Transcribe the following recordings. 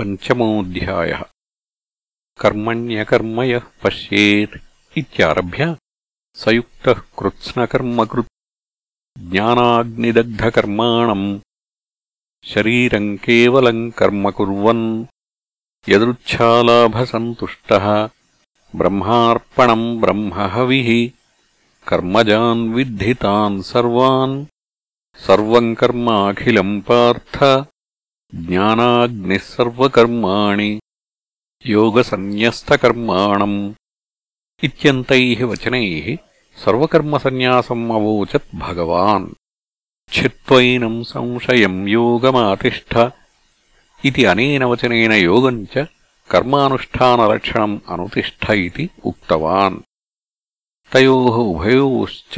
पञ्चमोऽध्यायः। कर्मण्यकर्म यः पश्येत् इत्यारभ्य सयुक्तः कृत्स्नकर्मकृत् ज्ञानाग्निदग्धकर्माणम् शरीरम् केवलम् कर्म कुर्वन् यदृच्छालाभसन्तुष्टः ब्रह्मार्पणम् ब्रह्महविः कर्मजान् विद्धितान् सर्वान् सर्वम् कर्माखिलम् पार्थ ज्ञानाग्निः सर्वकर्माणि योगसन्न्यस्तकर्माणम् इत्यन्तैः वचनैः सर्वकर्मसन्न्यासम् अवोचत् भगवान् छित्त्वैनम् संशयम् योगमातिष्ठ इति अनेन वचनेन योगम् च कर्मानुष्ठानलक्षणम् अनुतिष्ठ इति उक्तवान् तयोः उभयोश्च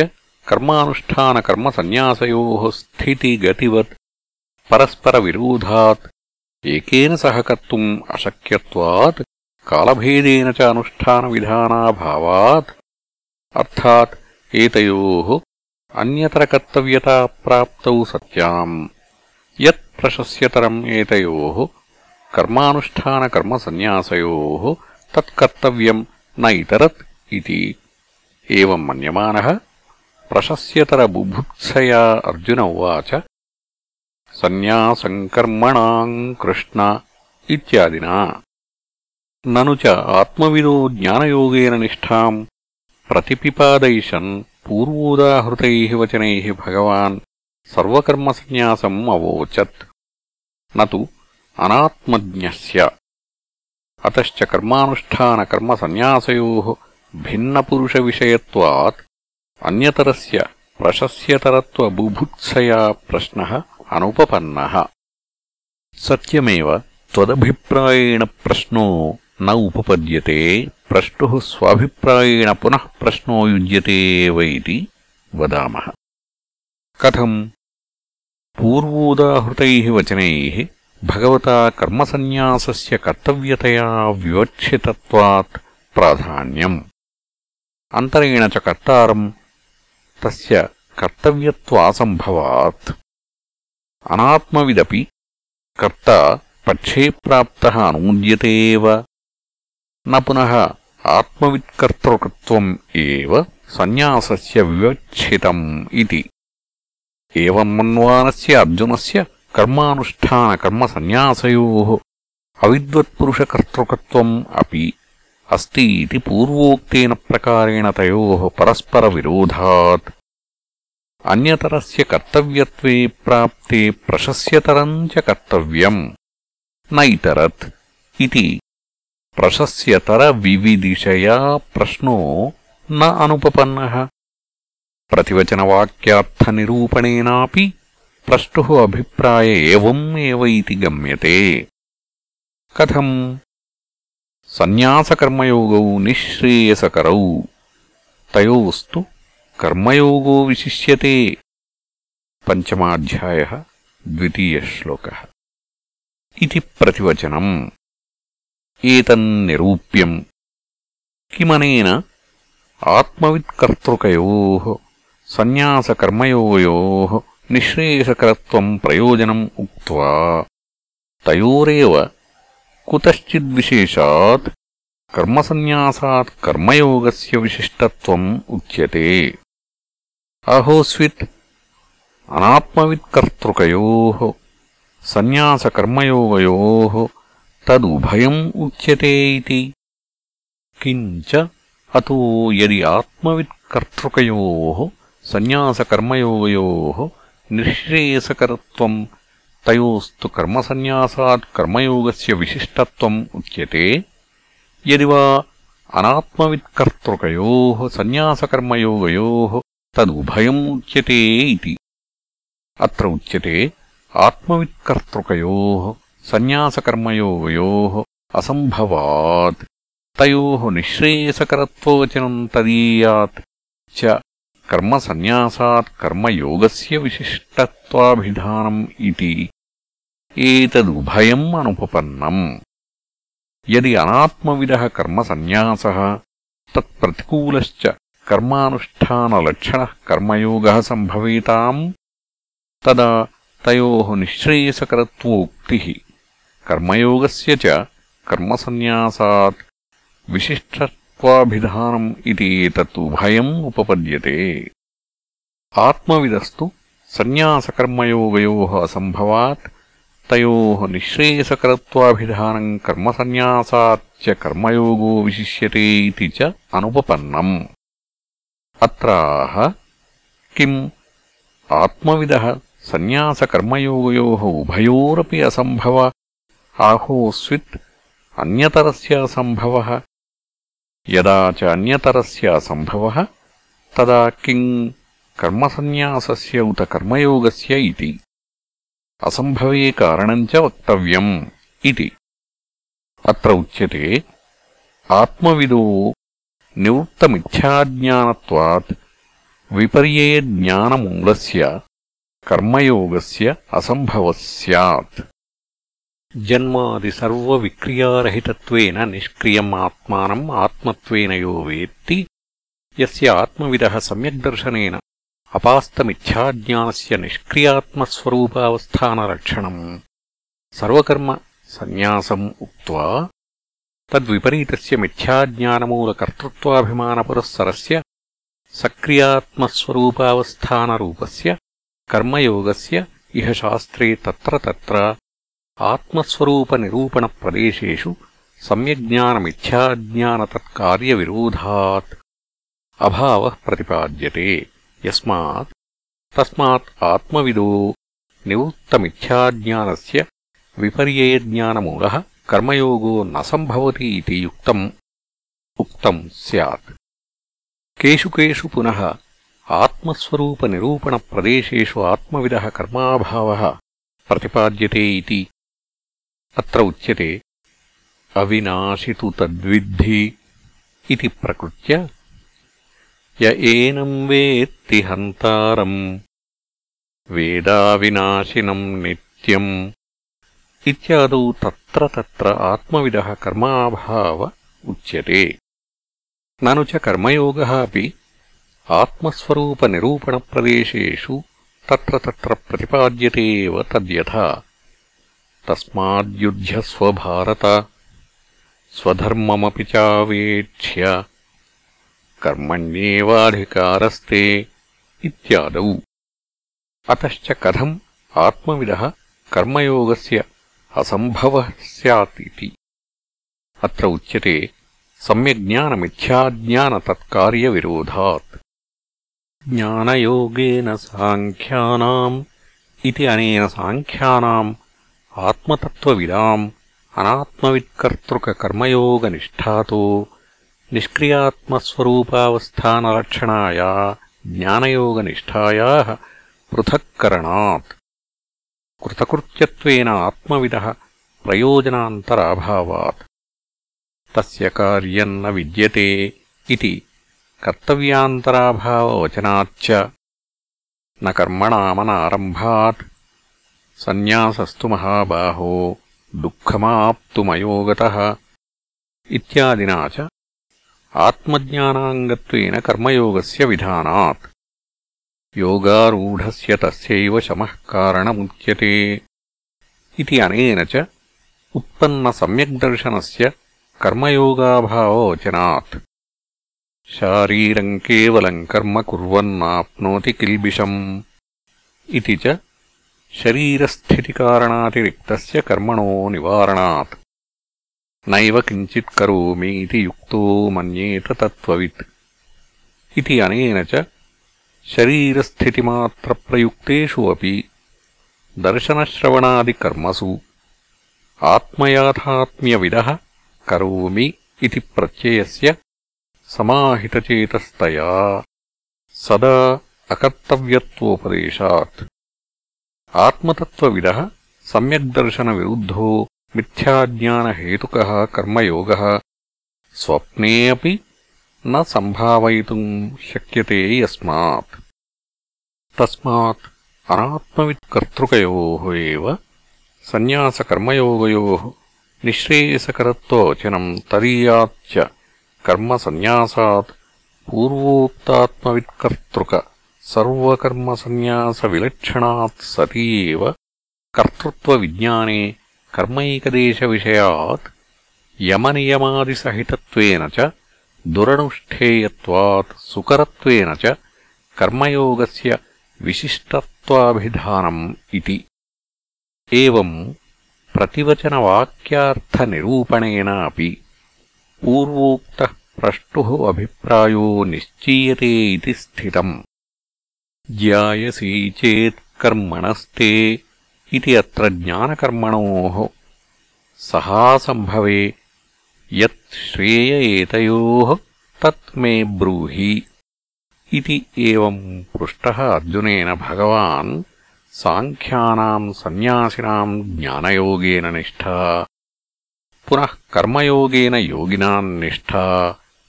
कर्मानुष्ठानकर्मसन्न्यासयोः स्थितिगतिवत् परस्परविरोधात् एकेन सह कर्तुम् अशक्यत्वात् कालभेदेन च अनुष्ठानविधानाभावात् अर्थात् एतयोः अन्यतरकर्तव्यताप्राप्तौ सत्याम् यत् प्रशस्यतरम् एतयोः कर्मानुष्ठानकर्मसन्न्यासयोः तत्कर्तव्यम् न इतरत् इति एवम् मन्यमानः प्रशस्यतरबुभुत्सया अर्जुन उवाच సన్యాసంకర్మణాం కృష్ణ ఇత్యాదినా. నను చ ఆత్మవిదో జ్ఞానయోగేన నిష్టాం ప్రతిపిపాదయిషన్ పూర్వోదాహృతై వచనై భగవాన్. సర్వకర్మసన్యాసం అవోచత్. నతు అనాత్మజ్ఞస్య. అతశ్చ కర్మానుష్ఠానకర్మసన్యాసయో భిన్నపురుషవిషయత్వాత్. అన్యతరస్య ప్రశస్యతరత్వబుభుత్సయా ప్రశ్న అనుపపన్న. సత్యమేవ త్వదభిప్రాయేణ ప్రశ్నో న ఉపపద్యతే ప్రష్టు స్వాభిప్రాయేణ పునః ప్రశ్నో యుజ్యతే ఇది వదామः. కథం పూర్వోదాహృతైः వచనై భగవతా కర్మసన్యాసస్య కర్తవ్యతయా వివక్షితత్వాత్ ప్రాధాన్యం. అంతరేణ చ కర్తారం తస్య కర్తవ్యత్వాసంభవాత్. అనాత్మవిదపి కర్త పక్షే ప్రాప్త అనూజ్యతే న పునః ఆత్మవిత్కర్తృకత్వం ఏవ సన్యాసస్య వివక్షితం ఇది ఏవం మన్వానస్య అర్జునస్య కర్మానుష్ఠానకర్మసన్యాసయోः అవిద్వత్పురుషకర్తృకత్వం అపి అస్తి ఇది పూర్వోక్తేన ప్రకారేణ తయోः పరస్పరవిరోధాత్ अन्यतरस्य कर्तव्यत्वे प्राप्ते प्रशस्यतरम् च कर्तव्यम्। न इतरत् इति प्रशस्यतरविविदिशया प्रश्नो न अनुपपन्नः। प्रतिवचनवाक्यार्थनिरूपणेनापि प्रष्टुः अभिप्राय एवम् एव इति गम्यते। कथम्? सन्न्यासकर्मयोगौ निःश्रेयसकरौ। तयोस्तु कर्मयोगो विशिष्यते पञ्चमाध्यायः द्वितीयश्लोकः इति प्रतिवचनम् एतन्निरूप्यम् किमनेन आत्मवित्कर्तृकयोः सन्न्यासकर्मयोगयोः निःश्रेयसकरत्वम् प्रयोजनम् उक्त्वा तयोरेव कुतश्चिद्विशेषात् कर्मसन्न्यासात् कर्मयोगस्य विशिष्टत्वम् उच्यते। आहोस्वित् अनात्मवित्कर्तृकयोः, सन्न्यासकर्मयोगयोः तदुभयम् उच्यते इति। किञ्च अतो यदि आत्मवित्कर्तृकयोः, सन्न्यासकर्मयोगयोः निःश्रेयसकरत्वम् तयोस्तु कर्मसन्न्यासात् कर्मयोगस्य विशिष्टत्वम् उच्यते यदि वा अनात्मवित्कर्तृकयोः सन्न्यासकर्मयोगयोः तदुभयम् उच्यते इति अत्र उच्यते आत्मवित्कर्तृकयोः सन्न्यासकर्मयोगयोः असम्भवात् तयोः निःश्रेयसकरत्ववचनम् तदीयात् च कर्मसन्न्यासात् कर्मयोगस्य विशिष्टत्वाभिधानम् इति एतदुभयम् अनुपपन्नम् यदि अनात्मविदः कर्मसन्न्यासः तत्प्रतिकूलश्च कर्मानुष्ठानलक्षणः कर्मयोगः सम्भवेताम् तदा तयोः निःश्रेयसकरत्वोक्तिः कर्मयोगस्य च कर्मसन्न्यासात् विशिष्टत्वाभिधानम् इति एतत् उभयम् उपपद्यते आत्मविदस्तु सन्न्यासकर्मयोगयोः असम्भवात् तयोः निःश्रेयसकरत्वाभिधानम् कर्मसन्न्यासाच्च कर्मयोगो विशिष्यते इति च अनुपपन्नम् अत्राह किम् आत्मविदः सन्न्यासकर्मयोगयोः उभयोरपि असम्भव आहोस्वित् अन्यतरस्य असम्भवः यदा च अन्यतरस्य असम्भवः तदा किम् कर्मसन्न्यासस्य उत कर्मयोगस्य इति అసంభవే కారణం చ వక్తవ్యం ఇది. అత్ర ఉచ్యతే ఆత్మవిదో నివృత్తమిథ్యాజ్ఞానత్వాత్ విపర్యే జ్ఞానమూలస్య కర్మయోగస్య అసంభవ స్యాత్ జన్మాదిసర్వవిక్రియారహితత్వేన నిష్క్రియం ఆత్మానం ఆత్మత్వేన యో వేత్తి యస్య ఆత్మవిదః సమ్యగ్దర్శనేన అపాస్తమిథ్యాజ్ఞానస్య నిష్క్రియాత్మస్వరూపావస్థానరక్షణం. సర్వకర్మ సన్యాసం ఉక్త్వా తద్విపరీతస్య మిథ్యాజ్ఞానమూలకర్తృత్వాభిమానపురస్సరస్య సక్రియాత్మస్వరూపావస్థానరూపస్య కర్మయోగస్య ఇహ శాస్త్రే తత్ర తత్ర ఆత్మస్వరూపనిరూపణప్రదేశేషు సమ్యజ్ఞానమిథ్యాజ్ఞానతత్కార్యవిరోధాత్. అభావ ప్రతిపాద్యతే. యస్మాత్ తస్మాత్ ఆత్మవిదో నివృత్తమిథ్యాజ్ఞాన విపర్యయజ్ఞానమూల కర్మయోగో న సంభవతి ఇది యుక్తం ఉక్తం ఆత్మస్వరూపనిరూపణ ప్రదేశు ఆత్మవిద కర్మాభావ ఆత్మస్వరూపనిరూపణప్రదేశేషు ప్రతిపాద్యతే అత్ర ఉచ్యతే అవినాశితు తద్విద్ధి ఇది ప్రకృత్య य एनम् वेत्ति हन्तारम् वेदाविनाशिनम् नित्यम् इत्यादौ तत्र तत्र आत्मविदः कर्माभाव उच्यते ननु च कर्मयोगः अपि आत्मस्वरूपनिरूपणप्रदेशेषु तत्र तत्र प्रतिपाद्यते एव तद्यथा तस्माद्युध्यस्व भारत स्वधर्ममपि चावेक्ष्य कर्मण्येवाधिकारस्ते इत्यादौ। अतश्च कथम् आत्मविदः कर्मयोगस्य असम्भवः स्यात् इति अत्र उच्यते सम्यग्ज्ञानमिथ्याज्ञानतत्कार्यविरोधात्। ज्ञानयोगेन साङ्ख्यानाम् इति अनेन साङ्ख्यानाम् आत्मतत्त्वविदाम् अनात्मवित्कर्तृककर्मयोगनिष्ठातो निष्क्रियात्मस्वरूपावस्थानलक्षणाया ज्ञानयोगनिष्ठायाः पृथक्करणात् कृतकृत्यत्वेन आत्मविदः प्रयोजनान्तराभावात् तस्य कार्यम् न विद्यते इति कर्तव्यान्तराभाववचनाच्च न कर्मणामनारम्भात् सन्न्यासस्तु महाबाहो दुःखमाप्तुमयोगतः इत्यादिना च ఆత్మజ్ఞానాంగత్వేన కర్మయోగస్య విధానాత్. యోగారూఢస్య తస్యైవ శమః కారణముచ్యతే. ఇది అనేన చ ఉత్పన్న సమ్యగ్దర్శనస్య కర్మయోగాభావవచనాత్ శారీరం కేవలం కర్మ కుర్వన్నాప్నోతి కిల్బిషం. ఇది చ శరీరస్థితికారణాతిరిక్తస్య కర్మణో నివారణాత్. नैव किञ्चित् करोमीति युक्तो मन्येत तत्त्ववित् इति अनेन च शरीरस्थितिमात्रप्रयुक्तेषु अपि दर्शनश्रवणादिकर्मसु आत्मयाथात्म्यविदः करोमि इति प्रत्ययस्य समाहितचेतस्तया सदा अकर्तव्यत्वोपदेशात् आत्मतत्त्वविदः सम्यग्दर्शनविरुद्धो मिथ्याज्ञानहेतुकः कर्मयोगः। स्वप्ने न सम्भावयितुम् शक्यते यस्मात्। तस्मात् अनात्मवित्कर्तृकयोः एव सन्न्यासकर्मयोगयोः निःश्रेयसकरत्ववचनम् तदीयाच्च कर्मसन्न्यासात् पूर्वोक्तात्मवित्कर्तृक सर्वकर्मसन्न्यासविलक्षणात् सति एव कर्तृत्वविज्ञाने कर्मैकदेशविषयात् यमनियमादिसहितत्वेन च दुरनुष्ठेयत्वात् सुकरत्वेन च कर्मयोगस्य विशिष्टत्वाभिधानम् इति एवम् प्रतिवचनवाक्यार्थनिरूपणेन अपि पूर्वोक्तः प्रष्टुः अभिप्रायो निश्चीयते इति स्थितम् ज्यायसी चेत् कर्मणस्ते इति अत्र ज्ञानकर्मणोः सहासम्भवे यत् श्रेय एतयोः तत् मे ब्रूहि इति एवम् पृष्टः अर्जुनेन भगवान् साङ्ख्यानाम् सन्न्यासिनाम् ज्ञानयोगेन निष्ठा पुनः कर्मयोगेन योगिनाम् निष्ठा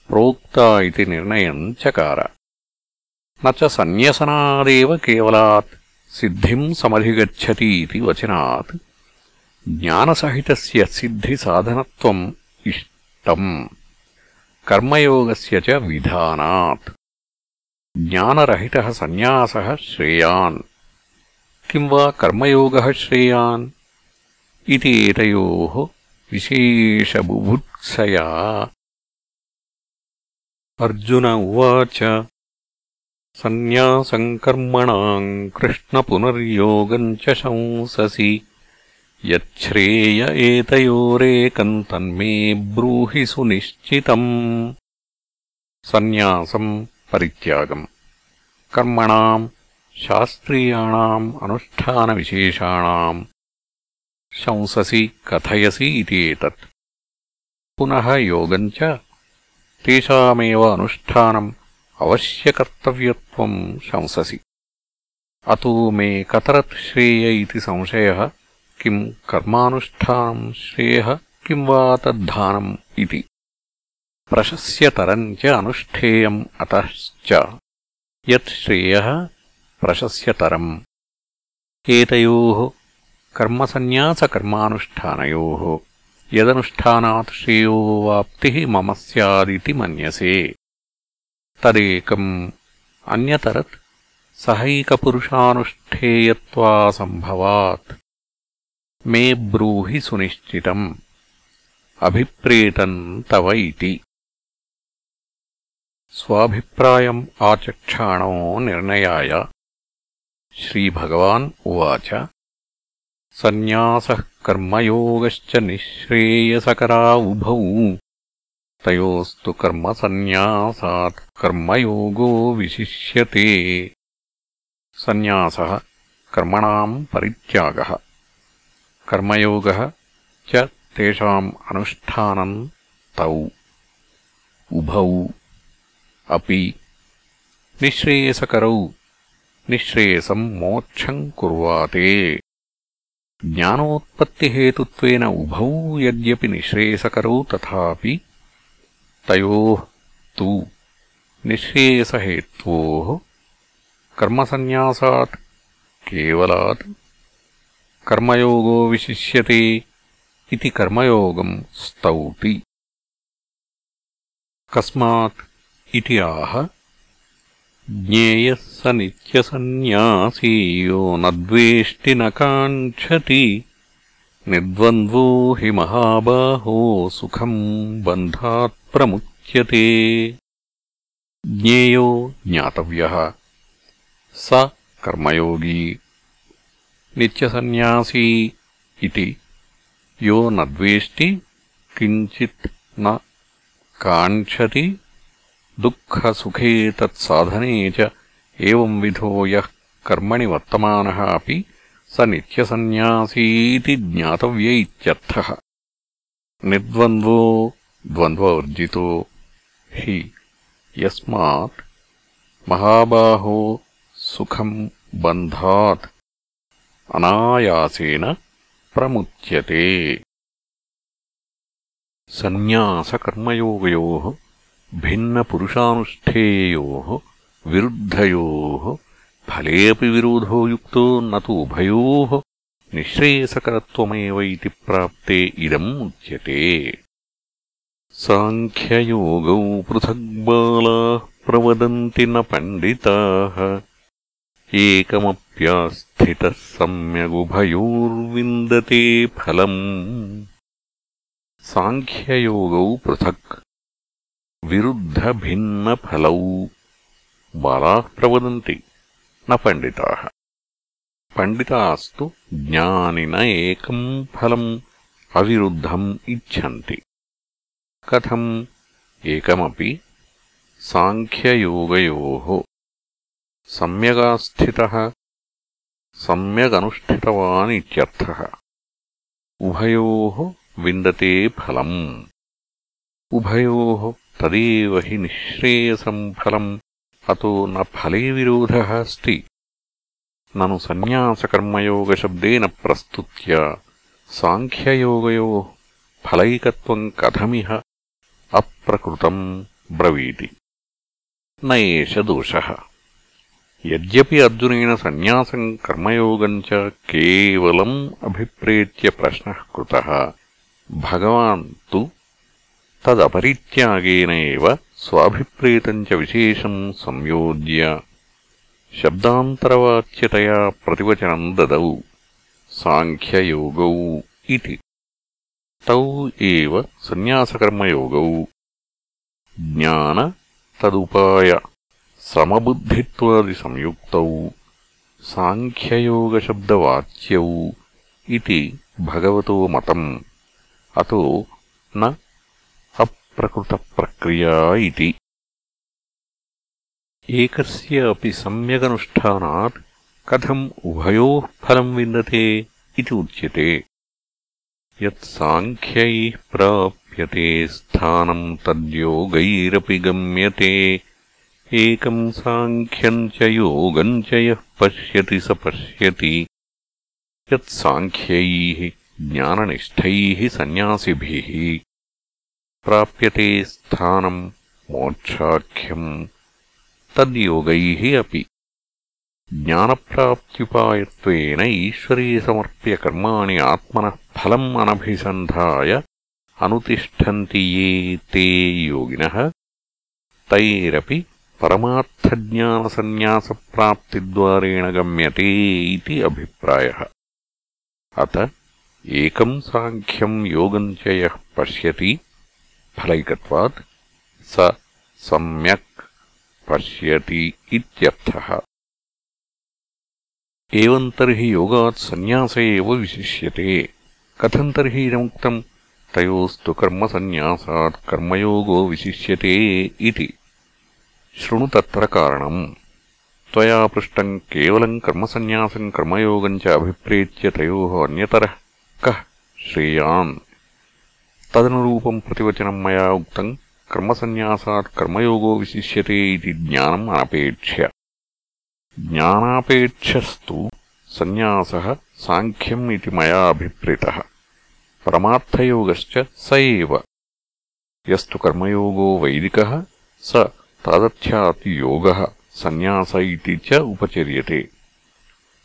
प्रोक्ता इति निर्णयम् चकार न च सन्न्यसनादेव केवलात् सिद्धिम् समधिगच्छति इति वचनात् ज्ञानसहितस्य सिद्धिसाधनत्वम् इष्टम् कर्मयोगस्य च विधानात्। ज्ञानरहितः सन्न्यासः श्रेयान्। किम् वा कर्मयोगः श्रेयान्? इति एतयोः विशेषबुभुत्सया। अर्जुन उवाच सन्न्यासम् कर्मणाम् कृष्णपुनर्योगम् च शंससि। यच्छ्रेय एतयोरेकम् तन्मे ब्रूहि सुनिश्चितम्। सन्न्यासम् परित्यागम्। कर्मणाम् शास्त्रीयाणाम् अनुष्ठानविशेषाणाम्। शंससि कथयसि इति एतत् पुनः योगम् च। तेषामेव अनुष्ठानम् अवश्यकर्तव्यत्वम् शंससि अतो मे कतरत् श्रेय इति संशयः किम् कर्मानुष्ठानम् श्रेयः किम् वा तद्धानम् इति प्रशस्यतरम् च अनुष्ठेयम् अतश्च यत् श्रेयः प्रशस्यतरम् एतयोः कर्मसन्न्यासकर्मानुष्ठानयोः यदनुष्ठानात् श्रेयो वाप्तिः मम स्यादिति मन्यसे तदेकम् अन्यतरत् सहैकपुरुषानुष्ठेयत्वासम्भवात् मे ब्रूहि सुनिश्चितम्। अभिप्रेतम् तव इति। स्वाभिप्रायम् आचक्षाणो निर्णयाय। श्रीभगवान् उवाच। सन्न्यासः कर्मयोगश्च निःश्रेयसकरा उभौ तयोस्तु कर्मसन्न्यासात् कर्मयोगो विशिष्यते। सन्न्यासः कर्मणाम् परित्यागः। कर्मयोगः च तेषाम् अनुष्ठानम् तौ। उभौ। अपि निःश्रेयसकरौ। निःश्रेयसम् मोक्षम् कुर्वाते। ज्ञानोत्पत्तिहेतुत्वेन उभौ यद्यपि निःश्रेयसकरौ तथापि तयोः तु निःश्रेयसहेत्वोः कर्मसन्न्यासात् केवलात् कर्मयोगो विशिष्यते इति कर्मयोगम् स्तौति। कस्मात् इति आह ज्ञेयः स नित्यसन्न्यासी यो न द्वेष्टि न काङ्क्षति। निर्द्वन्द्वो हि महाबाहो सुखम् बन्धात् प्रमुच्यते। ज्ञेयो ज्ञातव्यः। स कर्मयोगी। नित्यसन्न्यासी इति। यो न द्वेष्टि, किञ्चित् न काङ्क्षति। दुःखसुखे तत्साधने च एवंविधो यः कर्मणि वर्तमानः अपि स नित्यसन्न्यासीति ज्ञातव्य इत्यर्थः निर्द्वन्द्वो द्वन्द्ववर्जितो हि यस्मात् महाबाहो सुखम् बन्धात् अनायासेन प्रमुच्यते। सन्न्यासकर्मयोगयोः भिन्नपुरुषानुष्ठेयोः विरुद्धयोः फले अपि विरोधो युक्तो न तु उभयोः निःश्रेयसकरत्वमेव इति प्राप्ते इदम् उच्यते। साङ्ख्ययोगौ पृथग्बालाः प्रवदन्ति न पण्डिताः। एकमप्यास्थितः सम्यगुभयोर्विन्दते फलम्। साङ्ख्ययोगौ पृथक्। विरुद्धभिन्नफलौ बालाः प्रवदन्ति। న పండితాः. పండితాస్తు జ్ఞానిన ఏకం ఫలం అవిరుద్ధం ఇచ్చంతి. కథం ఏకమపి సాంఖ్యయోగయోः. సమ్యగాస్థితः సమ్యగనుష్ఠితవాన్ ఇత్యర్థः ఉభయోः విందతే ఫలम् ఉభయోः తదేవ హి నిःశ్రేయసం ఫలम् अतो न फले विरोधः अस्ति। ननु सन्न्यासकर्मयोगशब्देन प्रस्तुत्या साङ्ख्ययोगयोः फलैकत्वम् कथमिह अप्रकृतम् ब्रवीति। न एष दोषः। यद्यपि अर्जुनेन सन्न्यासम् कर्मयोगम् च केवलम् अभिप्रेत्य प्रश्नः कृतः भगवान् तु तदपरित्यागेन एव स्वाभिप्रेतम् च विशेषम् संयोज्य शब्दान्तरवाच्यतया प्रतिवचनम् ददौ साङ्ख्ययोगौ इति तौ एव सन्न्यासकर्मयोगौ ज्ञान तदुपाय समबुद्धित्वादिसंयुक्तौ साङ्ख्ययोगशब्दवाच्यौ इति भगवतो मतम् अतो न अप्रकृतप्रक्रिया इति। एकस्य अपि सम्यगनुष्ठानात् कथम् उभयोः फलम् विन्दते इति उच्यते। यत्साङ्ख्यैः प्राप्यते स्थानम् तद्योगैरपि गम्यते। एकम् साङ्ख्यम् च योगम् च यः पश्यति स पश्यति। यत्साङ्ख्यैः ज्ञाननिष्ठैः सन्न्यासिभिः। ప్రాప్యతే స్థానం మోక్షాఖ్యం తద్యోగై అపి. జ్ఞానప్రాప్త్యుపాయత్వేన ఈశ్వరీ సమర్ప్య కర్మాణి ఆత్మన ఫలం అనభిసంధాయ అనుతిష్టంతి యే తే యోగిన. తైరపి పరమార్థజ్ఞానసన్యాసప్రాప్తిద్వారేణ గమ్యతే ఇది అభిప్రాయ. అత ఏకం సాంఖ్యం యోగం చ పశ్యతి फलैकत्वात् स सम्यक् पश्यति इत्यर्थः। एवम् तर्हि योगात् सन्न्यास एव विशिष्यते। कथम् तर्हि इदमुक्तम्? तयोस्तु कर्मसन्न्यासात् कर्मयोगो विशिष्यते इति। शृणु तत्र कारणम्। त्वया पृष्टम् केवलम् कर्मसन्न्यासम् कर्मयोगम् च अभिप्रेत्य तयोः अन्यतरः कः? श्रेयान्। തദനുരൂപം പ്രതിവചനം മയാ ഉക്തം. കർമ്മസന്യാസാത് കർമ്മയോഗോ വിശിഷ്യത്തെ ഇതി ജ്ഞാനം അനപേക്ഷ്യ ജ്ഞാനാപേക്ഷസ്തു സന്യാസ സാഖ്യം ഇതി മയാ അഭിപ്രേത. പരമാർത്ഥയോഗശ്ച സ യസ്തു കർമ്മയോഗോ വൈദിക സ താദൃശ്യാത് യോഗः സന്യാസ ഇതി ച ഉപചര്യത്തെ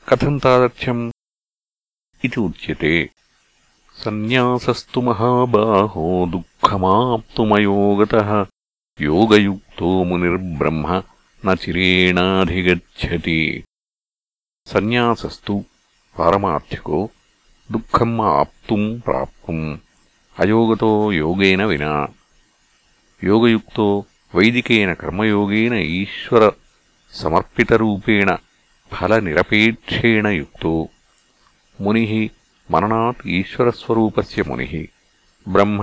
കഥം താദൃശ്യം ഇതി ഉച്യത്തെ सन्न्यासस्तु महाबाहो दुःखमाप्तुमयोगतः योगयुक्तो मुनिर्ब्रह्म न चिरेणाधिगच्छति सन्न्यासस्तु पारमार्थिको दुःखम् आप्तुम् प्राप्तुम् अयोगतो योगेन विना योगयुक्तो वैदिकेन कर्मयोगेन ईश्वरसमर्पितरूपेण फलनिरपेक्षेण युक्तो मुनिः मननात् ईश्वरस्वरूपस्य मुनिः ब्रह्म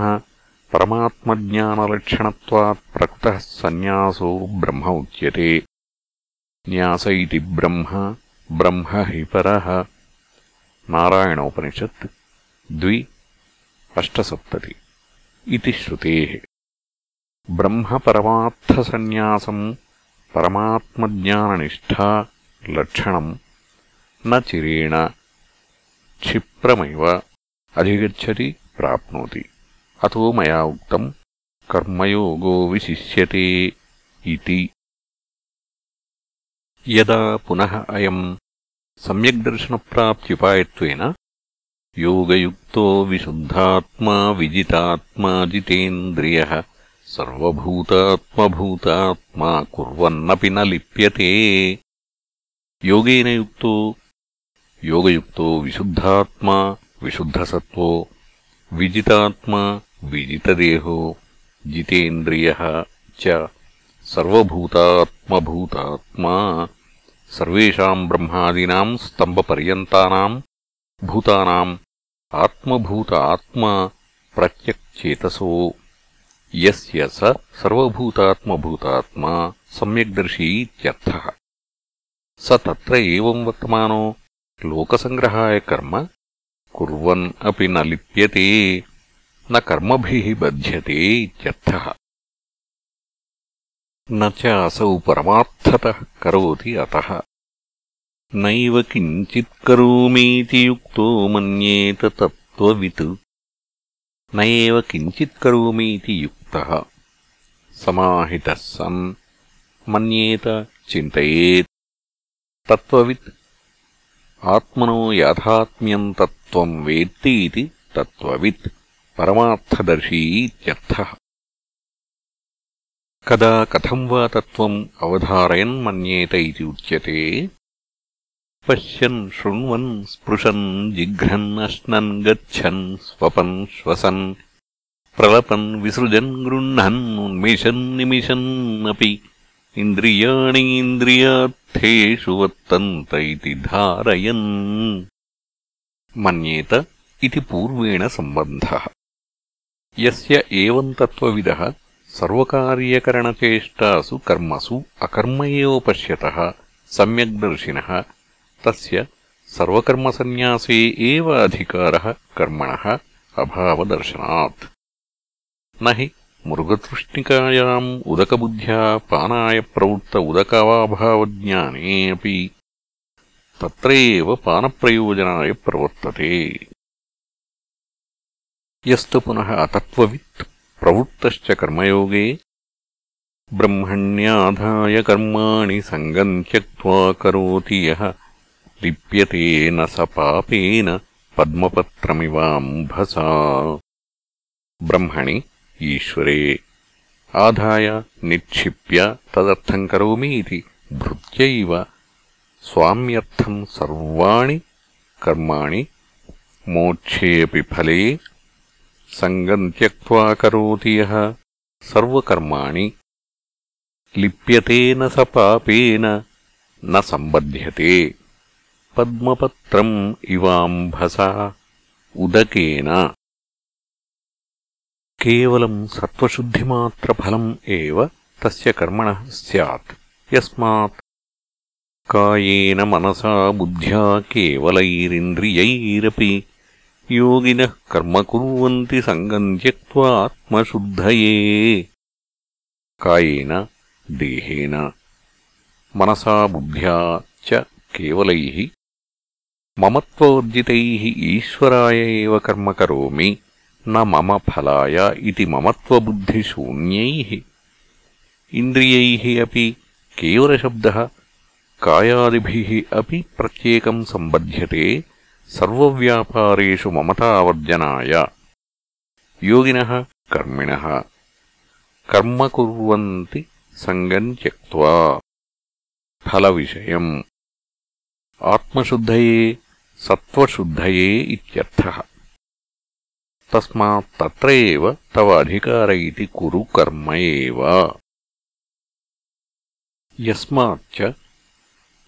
परमात्मज्ञानलक्षणत्वात् प्रकृतः सन्न्यासो ब्रह्म उच्यते न्यास इति ब्रह्म ब्रह्म हि परः नारायणोपनिषत् द्वि अष्टसप्तति इति श्रुतेः ब्रह्मपरमार्थसन्न्यासम् परमात्मज्ञाननिष्ठा लक्षणम् न चिरेण क्षिप्रमेव अधिगच्छति प्राप्नोति अतो मया उक्तम् कर्मयोगो विशिष्यते इति यदा पुनः अयम् सम्यग्दर्शनप्राप्त्युपायत्वेन योगयुक्तो विशुद्धात्मा विजितात्मा जितेन्द्रियः सर्वभूतात्मभूतात्मा कुर्वन्नपि न लिप्यते योगेन युक्तो योगयुक्तो विशुद्धात्मा, विशुद्धसत्त्वो, विजितात्मा, विजितदेहो, जितेन्द्रियः च, सर्वभूतात्मभूतात्मा सर्वेषाम् ब्रह्मादीनाम् स्तम्भपर्यन्तानाम् भूतानाम् आत्मभूत आत्मा प्रत्यक्चेतसो। यस्य स सर्वभूतात्मभूतात्मा सम्यग्दर्शी इत्यर्थः। स तत्र एवम् वर्तमानो लोकसङ्ग्रहाय कर्म कुर्वन् अपि न लिप्यते न कर्मभिः बध्यते इत्यर्थः न च असौ परमार्थतः करोति अतः नैव किञ्चित् करोमीति युक्तो मन्येत तत्त्ववित् न एव किञ्चित् करोमीति युक्तः समाहितः सन् मन्येत चिन्तयेत् तत्त्ववित् आत्मनो याथात्म्यम् तत्त्वम् वेत्ति इति तत्त्ववित् परमार्थदर्शी इत्यर्थः। कदा कथम् वा तत्त्वम् अवधारयन् मन्येत इति उच्यते? पश्यन् शृण्वन् स्पृशन् जिघ्रन् अश्नन् गच्छन् स्वपन् श्वसन् प्रलपन् विसृजन् गृह्णन् उन्मिषन् निमिषन् अपि इन्द्रियाणीन्द्रियार्थेषु वर्तन्त इति धारयन्। मन्येत इति पूर्वेण सम्बन्धः। यस्य एवम् तत्त्वविदः सर्वकार्यकरणचेष्टासु कर्मसु अकर्म एव पश्यतः सम्यग्दर्शिनः तस्य सर्वकर्मसन्न्यासे एव अधिकारः कर्मणः अभावदर्शनात्। न हि मृगतृष्णिकायाम् उदकबुद्ध्या पानाय प्रवृत्त उदकाभावज्ञाने अपि तत्र एव पानप्रयोजनाय प्रवर्तते यस्तु पुनः अतत्त्ववित् प्रवृत्तश्च कर्मयोगे ब्रह्मण्याधाय कर्माणि सङ्गम् त्यक्त्वा करोति यः लिप्यते न स पापेन पद्मपत्रमिवाम्भसा ब्रह्मणि ఈశ్వరే. ఆదాయ నిక్షిప్య తదర్థం కరోమి ఇది భృత్యైవ. స్వామ్యర్థం సర్వాణి కర్మాణి మోక్షేపి ఫలే. సంగం త్యక్వా కరోతి యః సర్వకర్మాణి. లిప్యతే న స పాపేన న సంబధ్యతే. పద్మపత్రం ఇవాంభస ఉదకేన. केवलम् सत्त्वशुद्धिमात्रफलम् एव तस्य कर्मणः स्यात् यस्मात् कायेन मनसा बुद्ध्या केवलैरिन्द्रियैरपि योगिनः कर्म कुर्वन्ति सङ्गम् त्यक्त्वा आत्मशुद्धये कायेन देहेन मनसा बुद्ध्या च केवलैः ममत्ववर्जितैः ईश्वराय एव कर्म करोमि न मम फलाय इति ममत्वबुद्धिशून्यैः इन्द्रियैः अपि केवलशब्दः कायादिभिः अपि प्रत्येकम् सम्बध्यते सर्वव्यापारेषु ममतावर्जनाय योगिनः कर्मिणः कर्म कुर्वन्ति सङ्गम् त्यक्त्वा फलविषयम् आत्मशुद्धये सत्त्वशुद्धये इत्यर्थः तस्मात् तत्र एव तव अधिकार इति कुरु कर्म एव। यस्माच्च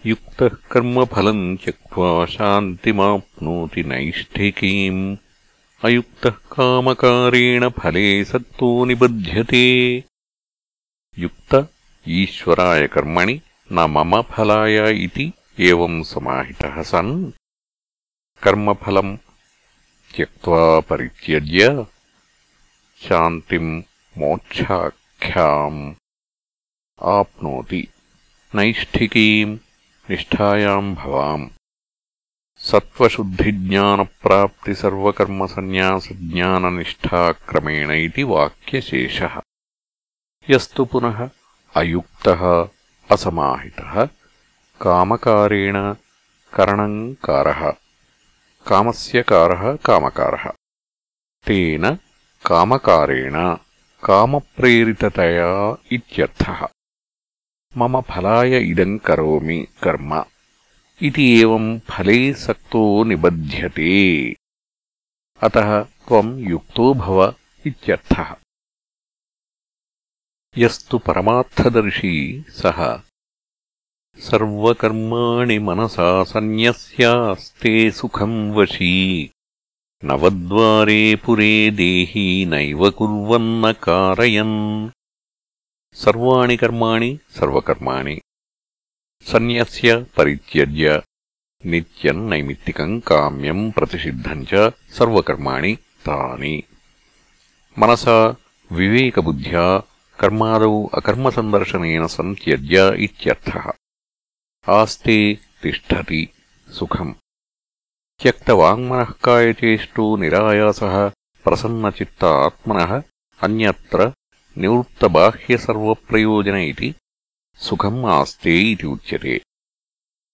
युक्तः कर्मफलम् त्यक्त्वा शान्तिमाप्नोति नैष्ठिकीम्। अयुक्तः कामकारेण फले सक्तो निबध्यते। युक्त ईश्वराय कर्मणि न मम फलाय इति एवम् समाहितः सन्। कर्मफलम् त्यक्त्वा परित्यज्य शान्तिम् मोक्षाख्याम् आप्नोति। नैष्ठिकीम् निष्ठायाम् भवाम्। सत्त्वशुद्धिज्ञानप्राप्तिसर्वकर्मसन्न्यासज्ञाननिष्ठाक्रमेण इति वाक्यशेषः। यस्तु पुनः अयुक्तः, असमाहितः, कामकारेण करणम् कामस्य कारः कामकारः। तेन कामकारेण कामप्रेरिततया इत्यर्थः। मम फलाय इदम् करोमि कर्म। इति एवम् फले सक्तो निबध्यते। अतः त्वम् युक्तो भव इत्यर्थः। यस्तु परमार्थदर्शी सः सर्वकर्माणि मनसा सन्न्यस्यास्ते सुखम् वशी नवद्वारे पुरे देही नैव कुर्वन्न कारयन् सर्वाणि कर्माणि सर्वकर्माणि सन्न्यस्य परित्यज्य नित्यम् नैमित्तिकम् काम्यम् प्रतिषिद्धम् च सर्वकर्माणि तानि मनसा विवेकबुद्ध्या कर्मादौ अकर्मसन्दर्शनेन सन्त्यज्य इत्यर्थः आस्ते तिष्ठति सुखम् त्यक्तवाङ्मनः कायचेष्टो निरायासः प्रसन्नचित्त आत्मनः अन्यत्र निवृत्तबाह्यसर्वप्रयोजन इति सुखम् आस्ते इति उच्यते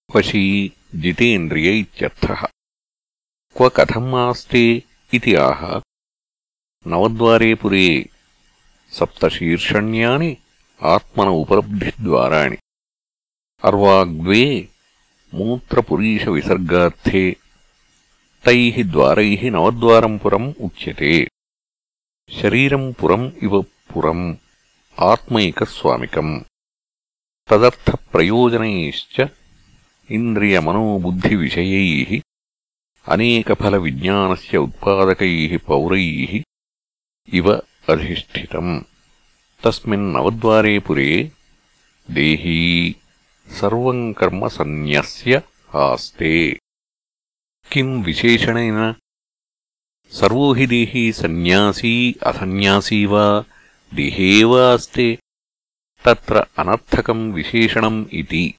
वशी जितेन्द्रिय इत्यर्थः क्व कथम् आस्ते इति आह नवद्वारे पुरे सप्तशीर्षण्यानि आत्मन उपलब्धिद्वाराणि अर्वाग्द्वे मूत्रपुरीशविसर्गार्थे तैः द्वारैः नवद्वारम् पुरम् उच्यते शरीरम् पुरम् इव पुरम् आत्मैकस्वामिकम् तदर्थप्रयोजनैश्च इन्द्रियमनोबुद्धिविषयैः अनेकफलविज्ञानस्य उत्पादकैः पौरैः इव अधिष्ठितम् तस्मिन्नवद्वारे पुरे देही సర్వం కర్మ సన్యస్య ఆస్తే. కిం విశేషణేన? సర్వో హి దేహీ సన్యాసీ అసన్యాసీ వా? దేహేవాస్తే తత్ర అనర్థకం విశేషణం ఇది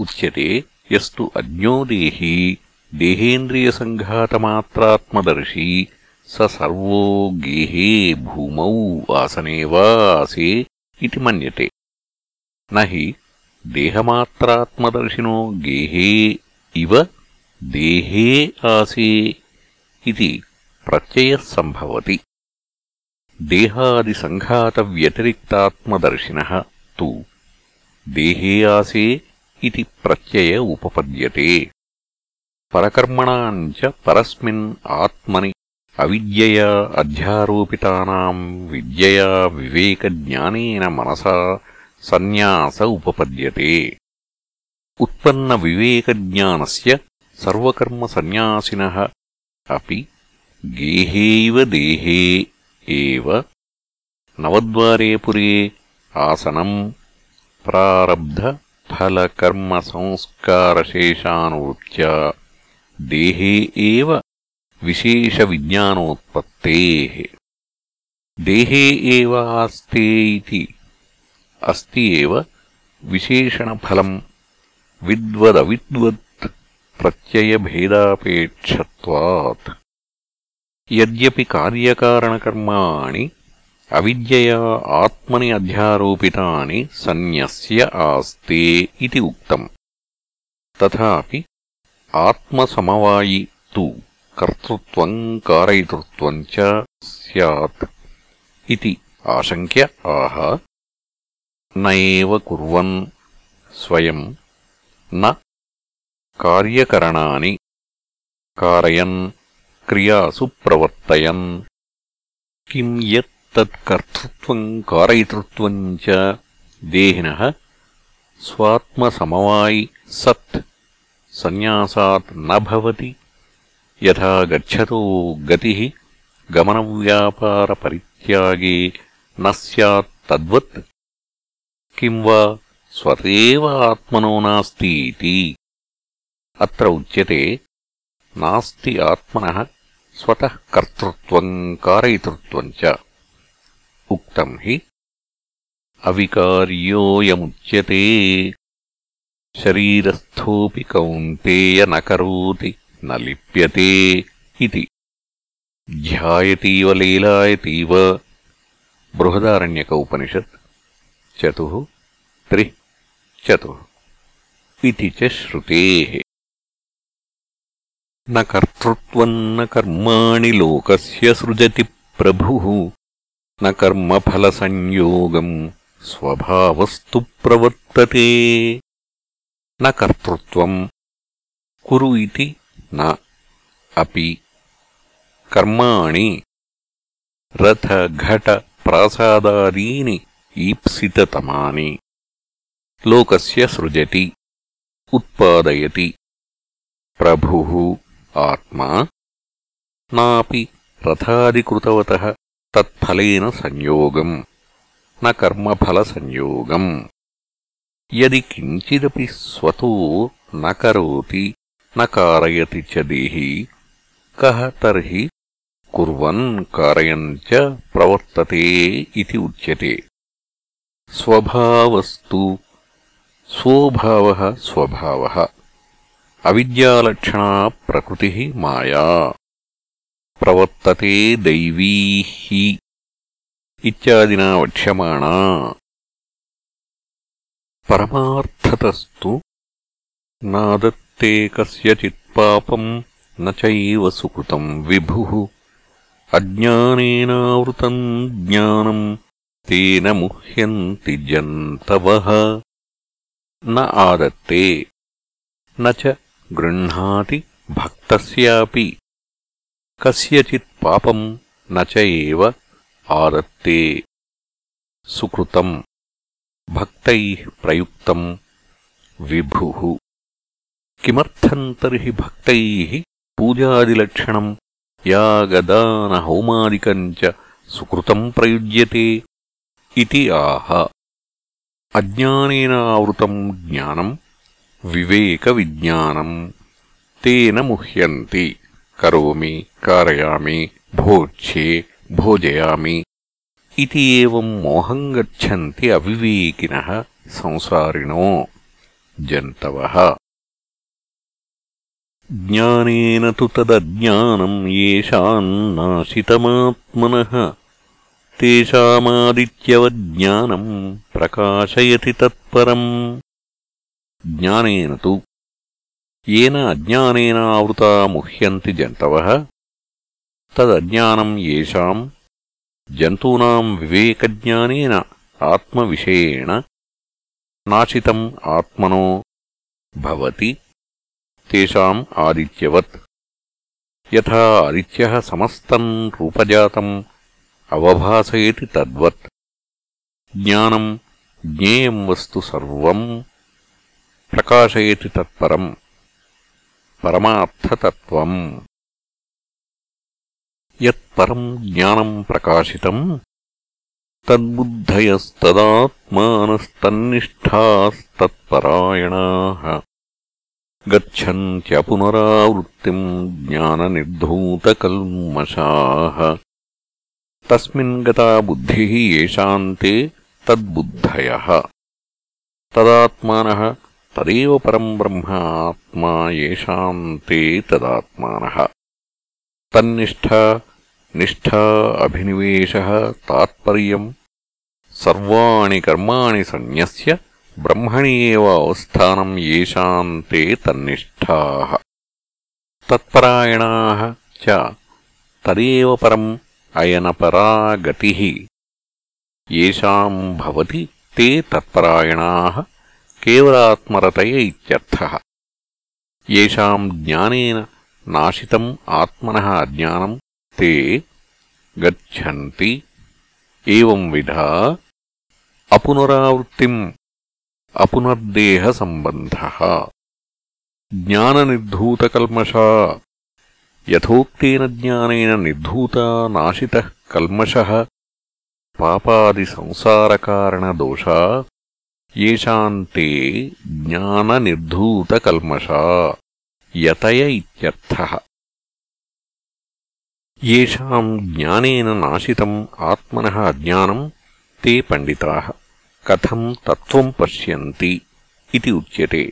ఉచ్యతే యస్తు అజ్ఞో దేహీ. దేహేంద్రియసంఘాతమాత్రాత్మదర్శీ. స సర్వో గేహే భూమౌ వాసనే వా ఆసే. ఇది మన్యతే. నహి దేహమాత్రాత్మదర్శినో గేహే ఇవ దేహే ఆసే ఇది ప్రత్యయ సంభవతి దేహాదిసంఘాతవ్యతిరిక్తాత్మదర్శినः తు. దేహే ఆసే ఇది ప్రత్యయ ఉపపద్యతే. పరకర్మణాం పరస్మిన్ ఆత్మని అవిద్యయా అధ్యారోపితానాం విద్యయా వివేక జ్ఞానేన మనసా विद्यया विवेकज्ञानेन मनसा सन्न्यास उपपद्यते उत्पन्नविवेकज्ञानस्य सर्वकर्मसन्न्यासिनः अपि गेहेव देहे एव नवद्वारे पुरे आसनम् प्रारब्धफलकर्मसंस्कारशेषानुवृत्त्या देहे एव विशेषविज्ञानोत्पत्तेः देहे एव आस्ते इति अस्ति एव विशेषणफलम् विद्वदविद्वत् प्रत्ययभेदापेक्षत्वात् यद्यपि कार्यकारणकर्माणि अविद्यया आत्मनि अध्यारोपितानि सन्न्यस्य आस्ते इति उक्तम् तथापि आत्मसमवायि तु कर्तृत्वम् कारयितृत्वम् च स्यात् इति आशङ्क्य आह न एव कुर्वन् स्वयम् न कार्यकरणानि कारयन् क्रियासु प्रवर्तयन् किम् यत् तत्कर्तृत्वम् कारयितृत्वम् च देहिनः स्वात्मसमवायि सत् सन्न्यासात् न भवति यथा गच्छतो गतिः गमनव्यापारपरित्यागे न स्यात् तद्वत् किम् वा स्वतेव आत्मनो नास्ति इति अत्र उच्यते नास्ति आत्मनः स्वतः कर्तृत्वम् कारयितृत्वम् च उक्तम् हि अविकार्योऽयमुच्यते शरीरस्थोऽपि कौन्तेय न करोति न लिप्यते इति ध्यायतीव लीलायतीव बृहदारण्यक उपनिषत् चतुः त्रिः चतुः इति च श्रुतेः। न कर्तृत्वम् न कर्माणि लोकस्य सृजति प्रभुः। न कर्मफलसंयोगम् स्वभावस्तु प्रवर्तते। न कर्तृत्वम् कुरु इति न अपि। कर्माणि ఈప్సితమాని లోకస్య సృజతి ఉత్పాదయతి ప్రభు ఆత్మా నాపి రథాదికృతవత తత్ఫలైన సంయోగం న కర్మఫల సంయోగం యది కించిదపి స్వతో న కరోతి న కారయతి చ దేహి కః తర్హి కుర్వన్ కారయం చ ప్రవర్తతే ఇది ఉచ్యతే स्वभावस्तु। स्वोभावः स्वभावः। अविद्यालक्षणा प्रकृतिः माया। प्रवर्तते दैवी इत्यादिना वक्ष्यमाणा। परमार्थतस्तु। नादत्ते कस्यचित्पापम् न चैव सुकृतम् विभुः। अज्ञानेनावृतम् ज्ञानम् तेन मुह्यन्ति जन्तवः न आदत्ते न च गृह्णाति भक्तस्यापि कस्यचित्पापम् न च एव आदत्ते सुकृतम् भक्तैः प्रयुक्तम् विभुः किमर्थम् तर्हि भक्तैः पूजादिलक्षणम् यागदानहौमादिकम् च सुकृतम् प्रयुज्यते इति आह अज्ञानेनावृतम् ज्ञानम् विवेकविज्ञानम् तेन मुह्यन्ति करोमि कारयामि भोक्ष्ये भोजयामि इति एवम् मोहम् गच्छन्ति अविवेकिनः संसारिणो जन्तवः ज्ञानेन तु तदज्ञानम् येषाम् नाशितमात्मनः तेषामादित्यवज्ञानम् प्रकाशयति तत्परम्। ज्ञानेन तु येन अज्ञानेनावृता मुह्यन्ति जन्तवः तदज्ञानम् येषाम् जन्तूनाम् विवेकज्ञानेन आत्मविषयेण नाशितम् आत्मनो भवति। तेषाम् आदित्यवत्। यथा आदित्यः समस्तम् रूपजातम् अवभासयति तद्वत् ज्ञानम् ज्ञेयम् वस्तु सर्वम् प्रकाशयति तत्परम् परमार्थतत्त्वम् यत्परम् ज्ञानम् प्रकाशितम् तद्बुद्धयस्तदात्मानस्तन्निष्ठास्तत्परायणाः गच्छन्त्यपुनरावृत्तिम् ज्ञाननिर्धूतकल्मषाः तस्मिन् गता बुद्धिः येषाम् ते तद्बुद्धयः। तदात्मानः तदेव परम् ब्रह्म आत्मा येषाम् ते तदात्मानः। तन्निष्ठा निष्ठा अभिनिवेशः तात्पर्यम् सर्वाणि कर्माणि सन्न्यस्य ब्रह्मणि एव अवस्थानम् येषाम् ते तन्निष्ठाः। तत्परायणाः च तदेव परम् అయనపరా గతి భవతి తే తత్పరాయణాః కేవలాత్మరతయ ఇత్యర్థः జ్ఞానేన నాశితం ఆత్మన అజ్ఞానం తే గచ్చంతి ఏవంవిధా అపునరావృత్తిం అపునర్దేహ సంబంధః జ్ఞాననిర్ధూతకల్మషా यथोक्तेन ज्ञानेन निर्धूता नाशितः कल्मषः पापादिसंसारकारणदोषा येषाम् ते ज्ञाननिर्धूतकल्मषा यतय इत्यर्थः येषाम् ज्ञानेन नाशितम् आत्मनः अज्ञानम् ते पण्डिताः कथम् तत्त्वम् पश्यन्ति इति उच्यते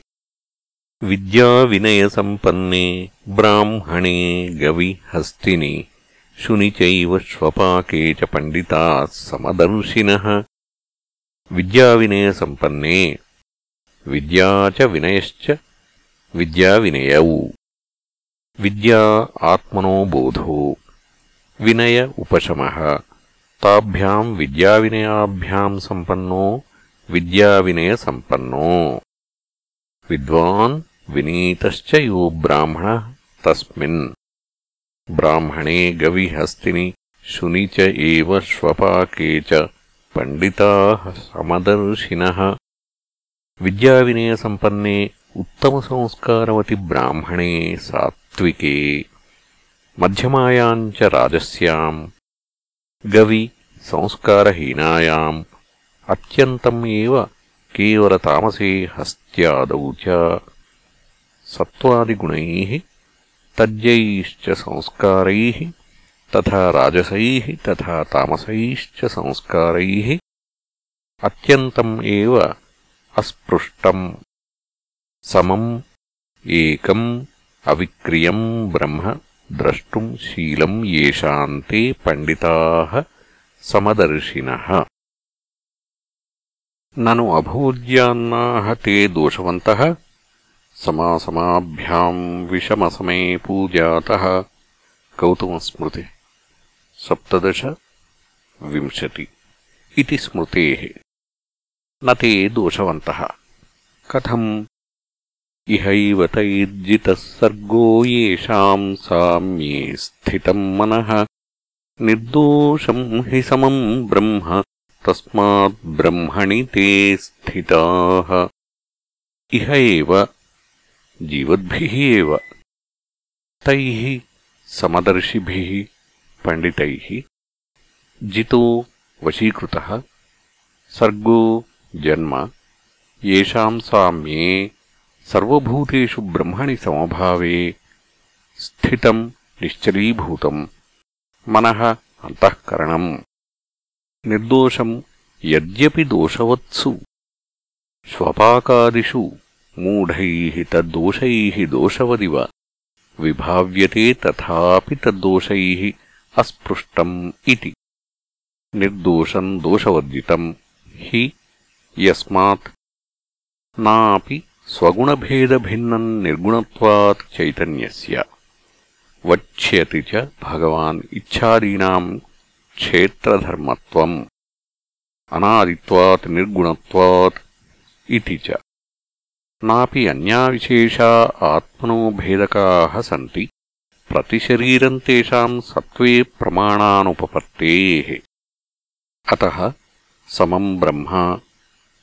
विद्याविनयसम्पन्ने ब्राह्मणे गविहस्तिनि शुनि चैव श्वपाके च पण्डिताः समदर्शिनः विद्याविनयसम्पन्ने विद्या च विनयश्च विद्याविनयौ। विद्या आत्मनो बोधो विनय उपशमः। ताभ्याम् विद्याविनयाभ्याम् सम्पन्नो विद्याविनयसम्पन्नो। विद्वान् विनीतश्च यो ब्राह्मणः तस्मिन्। ब्राह्मणे गविहस्तिनि शुनि च एव श्वपाके च पण्डिताः समदर्शिनः। विद्याविनयसम्पन्ने उत्तमसंस्कारवति ब्राह्मणे सात्विके मध्यमायाम् च राजस्याम्। गवि संस्कारहीनायाम्। अत्यन्तम् एव केवलतामसे हस्त्यादौ च सत्त्वादिगुणैः तज्जैश्च संस्कारैः तथा राजसैः तथा तामसैश्च संस्कारैः अत्यन्तम् एव अस्पृष्टम् समम् एकम् अविक्रियम् ब्रह्म द्रष्टुम् शीलम् येषाम् ते पण्डिताः समदर्शिनः ननु अभोज्यान्नाः ते दोषवन्तः समासमाभ्याम् विषमसमे पूजातः कौतुमस्मृतिः। सप्तदश विंशति। इति स्मृतेः। न ते दोषवन्तः। कथम्? इहैव तैर्जितः सर्गो येषाम् साम्ये स्थितम् मनः। निर्दोषम् हि समम् ब्रह्म तस्माद्ब्रह्मणि ते स्थिताः। इह एव जीवद्भिः एव। तैः समदर्शिभिः पण्डितैः जितो वशीकृतः सर्गो जन्म येषाम् साम्ये सर्वभूतेषु ब्रह्मणि समभावे स्थितम् निश्चलीभूतम् मनः अन्तःकरणम्। निर्दोषम् यद्यपि दोषवत्सु श्वपाकादिषु మూఢైः తద్దోషైः దోషవదివ. విభావ్యతే తథాపి తద్దోషైः అస్పృష్టం ఇతి. నిర్దోషం దోషవర్జితం హి యస్మాత్. నాపి స్వగుణభేదభిన్నం నిర్గుణత్వాత్ చైతన్యస్య. వక్ష్యతి చ భగవాన్ ఇచ్ఛాదీనాం క్షేత్రధర్మత్వం. అనాదిత్వాత్ నిర్గుణత్వాత్ ఇది చ. नापि अन्याविशेषा आत्मनो भेदकाः सन्ति। प्रतिशरीरम् तेषाम् सत्त्वे प्रमाणानुपपत्तेः। अतः समम् ब्रह्म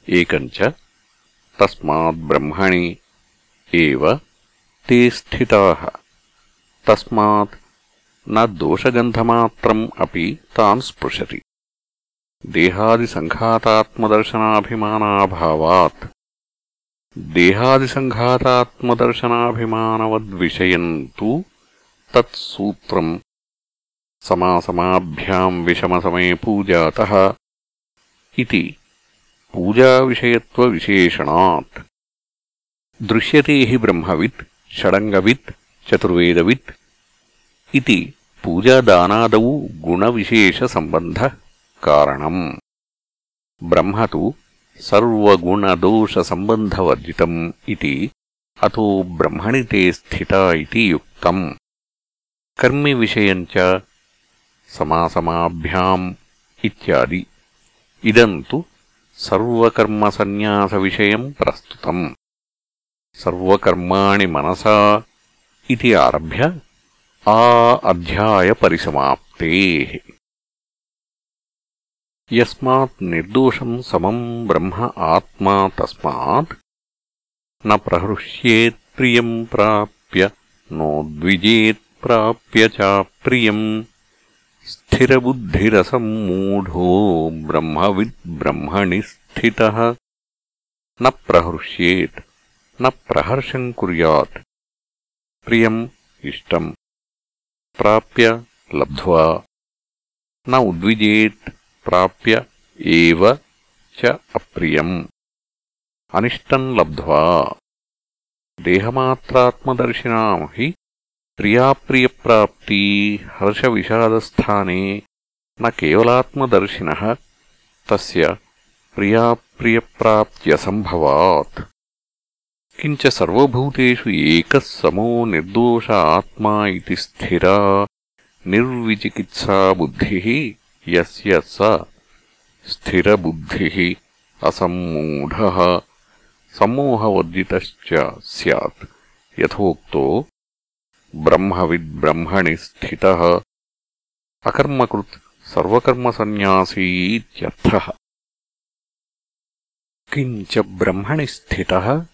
एकम् च तस्माद्ब्रह्मणि एव ते स्थिताः। तस्मात् न दोषगन्धमात्रम् अपि तान् स्पृशति। देहादिसङ्घातात्मदर्शनाभिमानाभावात् देहादिसङ्घातात्मदर्शनाभिमानवद्विषयम् तु तत्सूत्रम् समासमाभ्याम् विषमसमे पूजातः इति पूजाविषयत्वविशेषणात् दृश्यते हि ब्रह्मवित् षडङ्गवित् चतुर्वेदवित् इति पूजादानादौ गुणविशेषसम्बन्धः कारणम् ब्रह्म तु सर्वगुणदोषसम्बन्धवर्जितम् इति अतो ब्रह्मणि ते स्थिता इति युक्तम् कर्मिविषयम् च समासमाभ्याम् इत्यादि इदम् तु सर्वकर्मसन्न्यासविषयम् प्रस्तुतम् सर्वकर्माणि मनसा इति आरभ्य आ अध्यायपरिसमाप्तेः यस्मात् निर्दोषम् समम् ब्रह्म आत्मा तस्मात् न प्रहृष्येत्प्रियम् प्राप्य नोद्विजेत्प्राप्य चाप्रियम् स्थिरबुद्धिरसम्मूढो ब्रह्मविद्ब्रह्मणि स्थितः। न प्रहृष्येत् न प्रहर्षम् कुर्यात्। प्रियम् इष्टम्। प्राप्य लब्ध्वा। न उद्विजेत् प्राप्य एव च अप्रियम् अनिष्टम् लब्ध्वा देहमात्रात्मदर्शिनाम् हि प्रियाप्रियप्राप्ती हर्षविषादस्थाने न केवलात्मदर्शिनः तस्य प्रियाप्रियप्राप्त्यसम्भवात् किञ्च सर्वभूतेषु एकः समो निर्दोष आत्मा इति स्थिरा निर्विचिकित्साबुद्धिः यस्य स स्थिरबुद्धिः असम्मूढः। सम्मोहवर्जितश्च स्यात्। यथोक्तो ब्रह्मविद्ब्रह्मणि स्थितः। अकर्मकृत् सर्वकर्मसन्न्यासीत्यर्थः। किञ्च ब्रह्मणि स्थितः।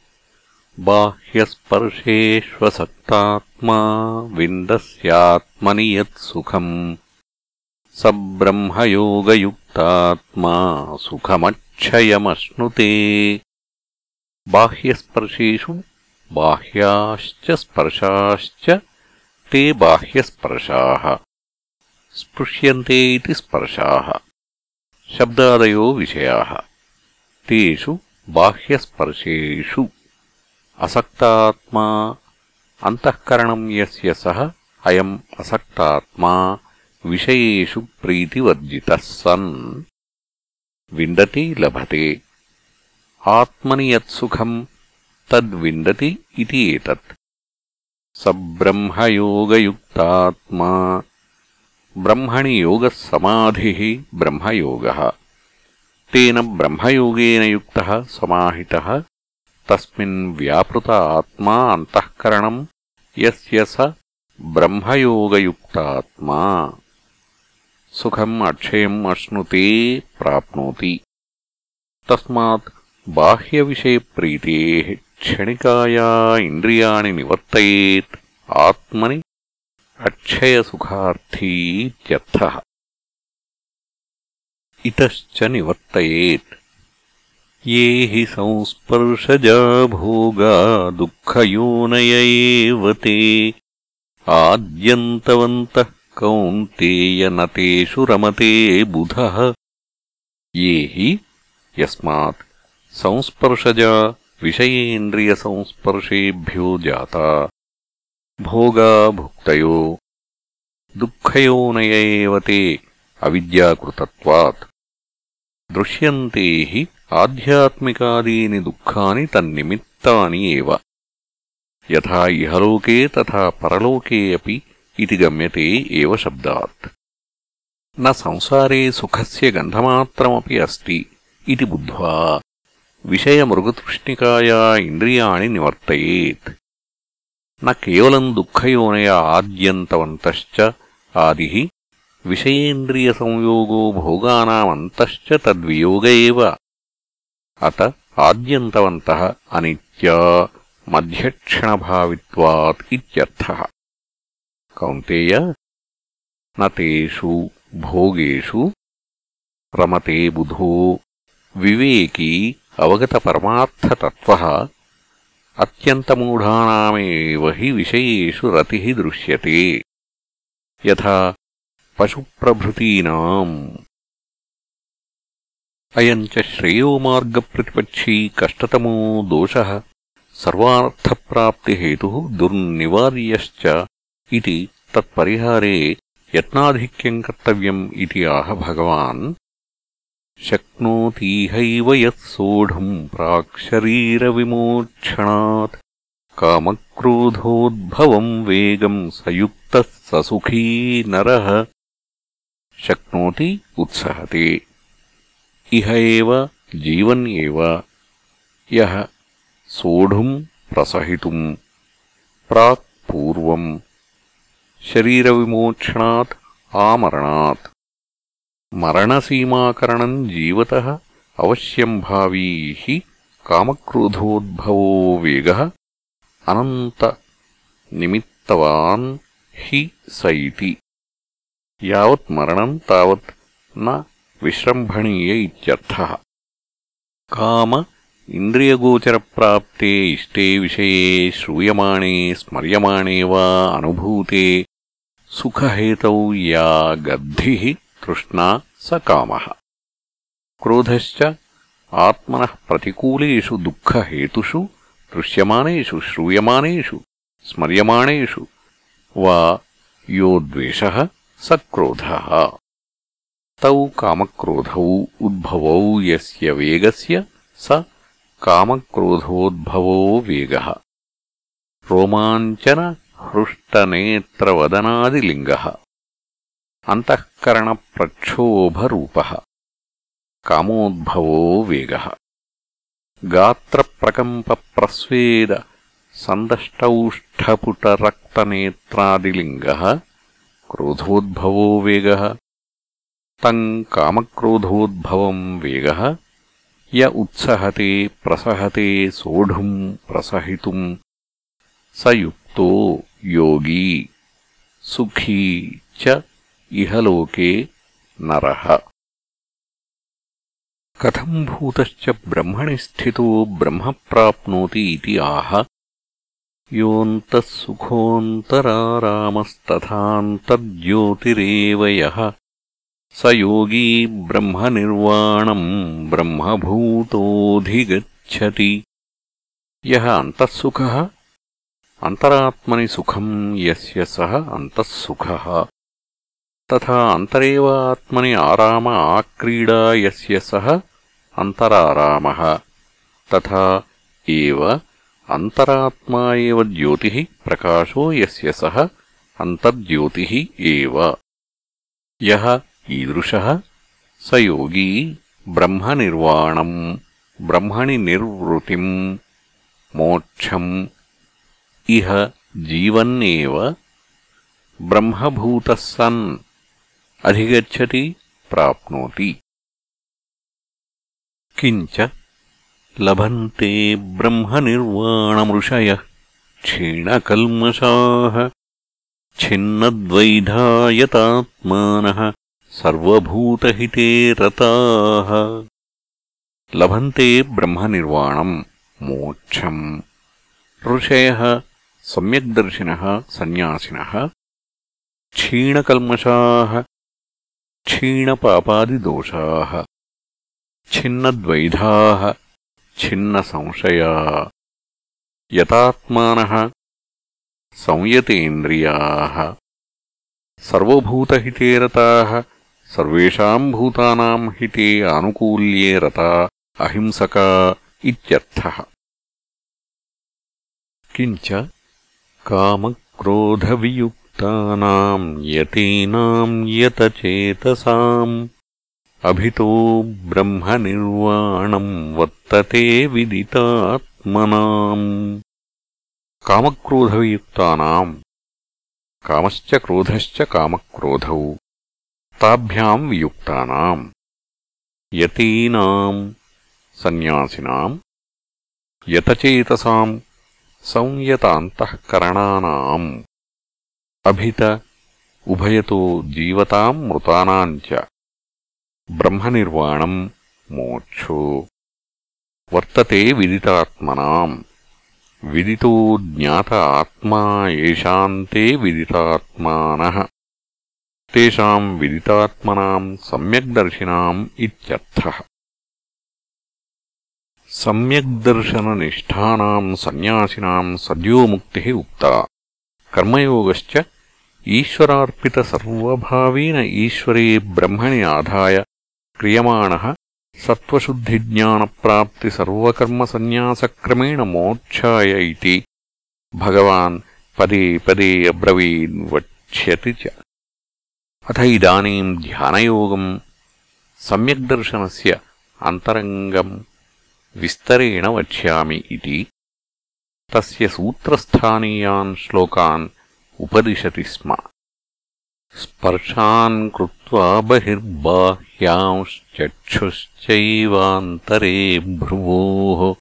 बाह्यस्पर्शेष्वसक्तात्मा विन्दस्यात्मनि यत्सुखम् स ब्रह्मयोगयुक्तात्मा सुखमक्षयमश्नुते। बाह्यस्पर्शेषु बाह्याश्च स्पर्शाश्च ते बाह्यस्पर्शाः। स्पृश्यन्ते इति स्पर्शाः। शब्दादयो विषयाः। तेषु बाह्यस्पर्शेषु। असक्तात्मा। अन्तःकरणम् यस्य सः अयम् असक्तात्मा విషయూ ప్రీతివర్జిత సన్ విందతి లభతే. ఆత్మని యత్సుఖం తద్విండతి ఇది ఏతత్ సబ్రహ్మయోగయుక్తాత్మా. బ్రహ్మణి యోగ సమాధి బ్రహ్మయోగ. తేన బ్రహ్మయోగేన యుక్త సమాహిత. తస్మిన్ వ్యాపృత ఆత్మా అంతఃకరణం ఎస్ బ్రహ్మయోగయుక్తాత్మా. सुखम् अक्षयम् अश्नुते प्राप्नोति। तस्मात् बाह्यविषयप्रीतेः क्षणिकाया इन्द्रियाणि निवर्तयेत्, आत्मनि अक्षयसुखार्थीत्यर्थः। इतश्च निवर्तयेत्। ये हि संस्पर्शजा भोगा दुःखयोनय एव ते। आद्यन्तवन्तः कौन्तेय न तेषु रमते बुधः। ये हि यस्मात् संस्पर्शजा विषयेन्द्रियसंस्पर्शेभ्यो जाता। भोगा भुक्तयो दुःखयोनय एव ते अविद्याकृतत्वात्। दृश्यन्ते हि आध्यात्मिकादीनि दुःखानि तन्निमित्तानि एव। यथा इहलोके तथा परलोके अपि इति गम्यते एव शब्दात् न संसारे सुखस्य गन्धमात्रमपि अस्ति इति बुद्ध्वा विषयमृगतृष्णिकाया इन्द्रियाणि निवर्तयेत् न केवलम् दुःखयोनय आद्यन्तवन्तश्च आदिः विषयेन्द्रियसंयोगो भोगानामन्तश्च तद्वियोग एव अत आद्यन्तवन्तः अनित्या मध्यक्षणभावित्वात् इत्यर्थः कौन्तेय न तेषु भोगेषु रमते बुधो विवेकी अवगतपरमार्थतत्त्वः अत्यन्तमूढानामेव हि विषयेषु रतिः दृश्यते। यथा पशुप्रभृतीनाम्। अयम् च श्रेयोमार्गप्रतिपक्षी कष्टतमो दोषः। सर्वार्थप्राप्तिहेतुः दुर्निवार्यश्च इति तत्परिहारे यत्नाधिक्यम् कर्तव्यम् इति आह भगवान्। शक्नोतीहैव यत् सोढुम् प्राक्शरीरविमोक्षणात् कामक्रोधोद्भवम् वेगम् स युक्तः स सुखी नरः। शक्नोति उत्सहते। इह एव जीवन् एव। यः सोढुम् प्रसहितुम् प्राक् पूर्वम् शरीरविमोक्षणात् आमरणात्। मरणसीमाकरणम् जीवतः अवश्यम् भावी हि कामक्रोधोद्भवो वेगः। अनन्तनिमित्तवान् हि स इति यावत् मरणम् तावत् न विश्रम्भणीय इत्यर्थः। काम इन्द्रियगोचरप्राप्ते इष्टे विषये श्रूयमाणे स्मर्यमाणे वा अनुभूते सुखहेतौ या गद्धिः तृष्णा स कामः। क्रोधश्च आत्मनः प्रतिकूलेषु, दुःखहेतुषु, दृश्यमानेषु, श्रूयमानेषु, स्मर्यमाणेषु वा यो द्वेषः स क्रोधः। तौ कामक्रोधौ उद्भवौ, यस्य वेगस्य स कामक्रोधोद्भवो वेगः। रोमाञ्चनहृष्टनेत्रवदनादिलिङ्गः अन्तःकरणप्रक्षोभरूपः कामोद्भवो वेगः गात्रप्रकम्पप्रस्वेद सन्दष्टौष्ठपुटरक्तनेत्रादिलिङ्गः क्रोधोद्भवो वेगः तम् कामक्रोधोद्भवम् वेगः य उत्सहते प्रसहते सोढुम् प्रसहितुम् स युक्तो योगी सुखी च इहलोके नरः। कथम् भूतश्च ब्रह्मणि स्थितो ब्रह्म प्राप्नोति इति आह। योऽन्तः सुखोऽन्तरारामस्तथान्तर्ज्योतिरेव यः। स योगी ब्रह्मनिर्वाणम् ब्रह्मभूतोऽधिगच्छति। यः अन्तःसुखः అంతరాత్మని సుఖం యస్య సహ అంతఃసుఖ. తథా అంతరేవ ఆత్మని ఆరామ ఆక్రీడా ఎస్య సహ అంతరారామ. తథా ఏవ అంతరాత్మా ఏవ జ్యోతి ప్రకాశో ఎస్య సహ అంతర్జ్యోతి ఏవ. యహ ఈదృశ స యోగీ బ్రహ్మనిర్వాణం బ్రహ్మణి నిర్వృతిం మోక్షం इह जीवन्नेव ब्रह्मभूतः सन् अधिगच्छति प्राप्नोति। किञ्च लभन्ते ब्रह्मनिर्वाणमृषयः क्षीणकल्मषाः छिन्नद्वैधायतात्मानः सर्वभूतहिते रताः। लभन्ते ब्रह्मनिर्वाणम् मोक्षम् ऋषयः सम्यग्दर्शिनः सन्न्यासिनः क्षीणकल्मषाः, क्षीणपापादिदोषाः, छिन्नद्वैधाः, छिन्नसंशया यतात्मानः संयतेन्द्रियाः सर्वभूतहिते रताः सर्वेषाम् भूतानाम् हिते आनुकूल्ये रता, अहिंसका इत्यर्थः। किञ्च कामक्रोधवियुक्तानाम् यतीनाम् यतचेतसाम्। अभितो ब्रह्मनिर्वाणम् वर्तते विदितात्मनाम्। कामक्रोधवियुक्तानाम्। कामश्च क्रोधश्च कामक्रोधौ। ताभ्याम् वियुक्तानाम्। यतीनाम् सन्न्यासिनाम् यतचेतसाम् संयतान्तःकरणानाम् अभित उभयतो जीवताम् मृतानाम् च ब्रह्मनिर्वाणम् मोक्षो वर्तते विदितात्मनाम् विदितो ज्ञात आत्मा येषाम् ते विदितात्मानः तेषाम् विदितात्मनाम् सम्यग्दर्शिनाम् इत्यर्थः సమ్యగ్దర్శననిష్టానాం సన్యాసినాం సద్యోముక్తి ఉక్త. కర్మయోగశ్చ ఈశ్వరార్పితసర్వభావేన ఈశ్వరే బ్రహ్మణి ఆదాయ క్రియమాణः సత్వశుద్ధిజ్ఞానప్రాప్తిసర్వకర్మసన్యాసక్రమేణ మోక్షాయ ఇది భగవాన్ పదే పదే అబ్రవీన్వక్ష్యతి చ. అథ ఇదానీం ధ్యానయోగం. సమ్యగ్దర్శనస్ అంతరంగం. विस्तरेण वक्ष्यामि इति तस्य सूत्रस्थानीयान् श्लोकान् उपदिशति स्म। स्पर्शान् कृत्वा बहिर्बाह्यांश्चक्षुश्चैवान्तरे भ्रुवोः।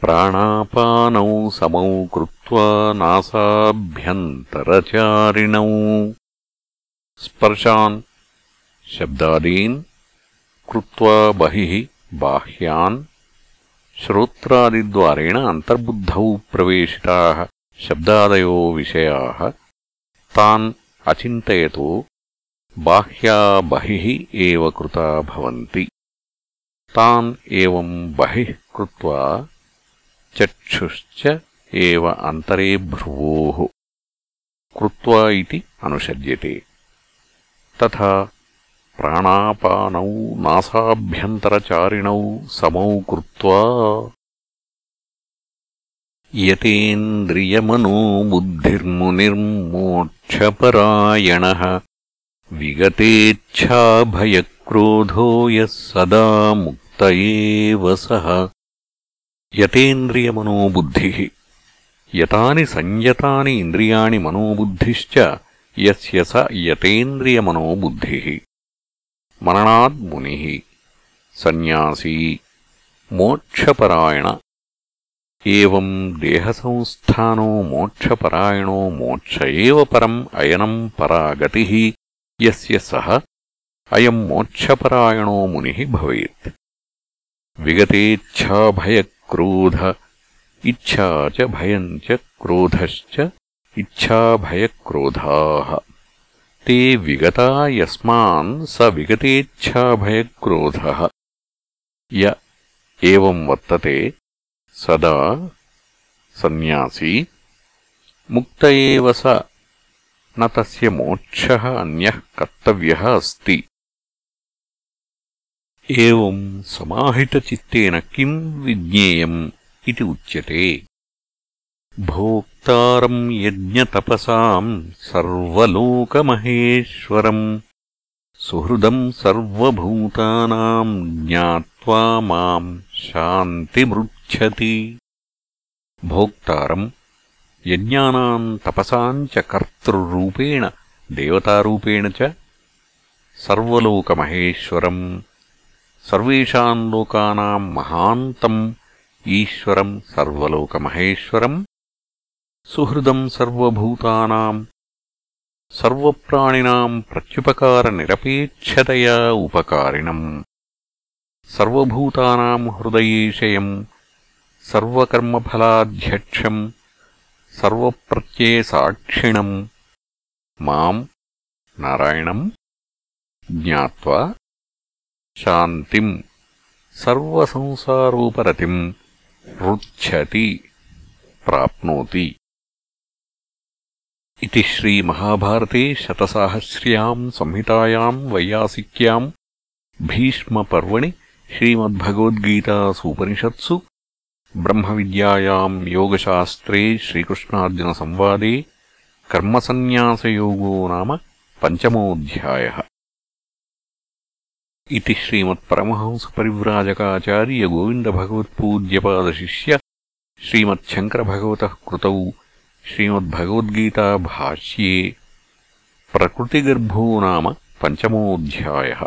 प्राणापानौ समौ कृत्वा नासाभ्यन्तरचारिणौ। स्पर्शान् शब्दादीन् कृत्वा बहिः बाह्यान् శ్రోత్రాదిద్వారేణ అంతర్బుద్ధౌ ప్రవేశితాः శబ్దాదయో విషయాः. తాన్ అచింతయతో బాహ్యా బహిః ఏవ కృతా భవంతి. తాన్ ఏవం బహిః కృత్వా చక్షుశ్చ ఏవ అంతరే భ్రువోః. కృత్వా ఇది అనుషజ్యతే. తథా प्राणापानौ नासाभ्यन्तरचारिणौ समौ कृत्वा यतेन्द्रियमनो बुद्धिर्मुनिर्मोक्षपरायणः विगतेच्छाभयक्रोधो यः सदा मुक्त एव सः। यतेन्द्रियमनोबुद्धिः यतानि संयतानि इन्द्रियाणि मनोबुद्धिश्च यस्य स यतेन्द्रियमनोबुद्धिः। मननात् मुनिः। सन्न्यासी मोक्षपरायण। एवम् देहसंस्थानो मोक्षपरायणो मोक्ष एव परम् अयनम् परा गतिः यस्य सः अयम् मोक्षपरायणो मुनिः भवेत्। विगतेच्छाभयक्रोध इच्छा च भयम् च क्रोधश्च इच्छाभयक्रोधाः ते विगता यस्मान् स विगतेच्छाभयक्रोधः य एवम् वर्तते सदा सन्न्यासी मुक्त एव स न तस्य मोक्षः अन्यः कर्तव्यः अस्ति एवम् समाहितचित्तेन किम् विज्ञेयम् इति उच्यते భోక్తారం యజ్ఞతపసాం సర్వలోకమహేశ్వరం సుహృదం సర్వభూతానాం జ్ఞాత్వా మాం శాంతిమృచ్చతి భోక్తారం యజ్ఞానాం తపసాం చ కర్తృరూపేణ దేవతారూపేణ చ సర్వలోకమహేశ్వరం సర్వేషాం లోకానాం మహాంతం ఈశ్వరం సర్వలోకమహేశ్వరం సుహృదం సర్వభూతానాం సర్వప్రాణినాం ఉపకారిణం. సర్వభూతానాం హృదయేశయం సర్వకర్మఫలాధ్యక్షం సర్వప్రత్యయసాక్షిణం మాం నారాయణం జ్ఞాత్వా శాంతిం సర్వసంసారోపరతిం రుచ్చతి ప్రాప్నోతి. इति श्रीमहाभारते शतसाहस्र्याम् संहितायाम् वैयासिक्याम् भीष्मपर्वणि श्रीमद्भगवद्गीतासूपनिषत्सु ब्रह्मविद्यायाम् योगशास्त्रे श्रीकृष्णार्जुनसंवादे कर्मसन्न्यासयोगो नाम पञ्चमोऽध्यायः। इति श्रीमत्परमहंसपरिव्राजकाचार्यगोविन्दभगवत्पूज्यपादशिष्य श्रीमच्छङ्करभगवतः कृतौ श्रीमद्भगवद्गीताभाष्ये प्रकृतिगर्भो नाम पञ्चमोऽध्यायः